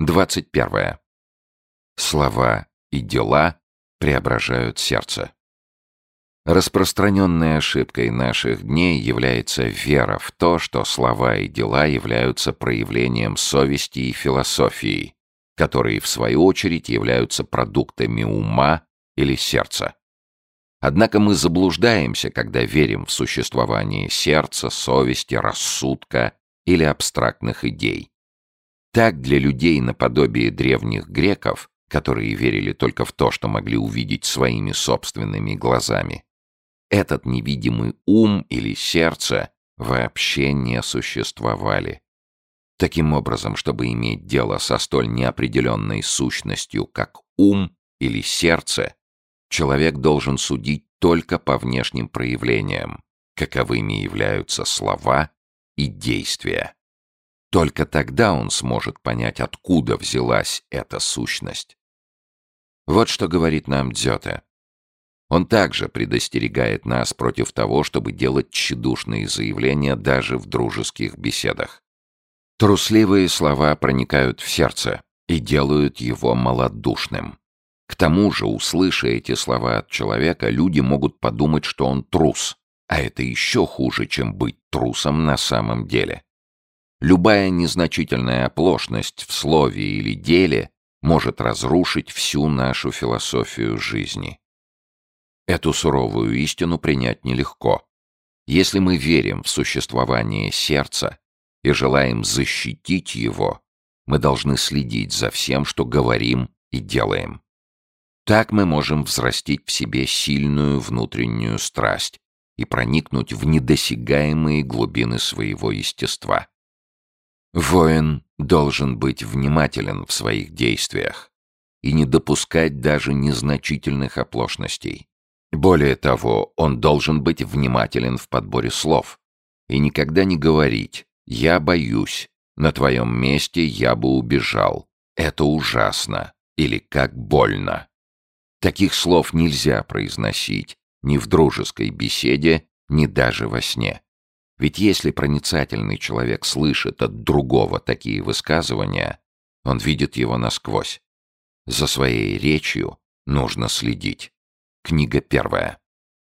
21. Слова и дела преображают сердце. Распространенной ошибкой наших дней является вера в то, что слова и дела являются проявлением совести и философии, которые, в свою очередь, являются продуктами ума или сердца. Однако мы заблуждаемся, когда верим в существование сердца, совести, рассудка или абстрактных идей. Так для людей наподобие древних греков, которые верили только в то, что могли увидеть своими собственными глазами, этот невидимый ум или сердце вообще не существовали. Таким образом, чтобы иметь дело со столь неопределенной сущностью, как ум или сердце, человек должен судить только по внешним проявлениям, каковыми являются слова и действия. Только тогда он сможет понять, откуда взялась эта сущность. Вот что говорит нам Дзёте. Он также предостерегает нас против того, чтобы делать тщедушные заявления даже в дружеских беседах. Трусливые слова проникают в сердце и делают его малодушным. К тому же, услыша эти слова от человека, люди могут подумать, что он трус, а это еще хуже, чем быть трусом на самом деле. Любая незначительная оплошность в слове или деле может разрушить всю нашу философию жизни. Эту суровую истину принять нелегко. Если мы верим в существование сердца и желаем защитить его, мы должны следить за всем, что говорим и делаем. Так мы можем взрастить в себе сильную внутреннюю страсть и проникнуть в недосягаемые глубины своего естества. Воин должен быть внимателен в своих действиях и не допускать даже незначительных оплошностей. Более того, он должен быть внимателен в подборе слов и никогда не говорить «я боюсь», «на твоем месте я бы убежал», «это ужасно» или «как больно». Таких слов нельзя произносить ни в дружеской беседе, ни даже во сне. Ведь если проницательный человек слышит от другого такие высказывания, он видит его насквозь. За своей речью нужно следить. Книга первая.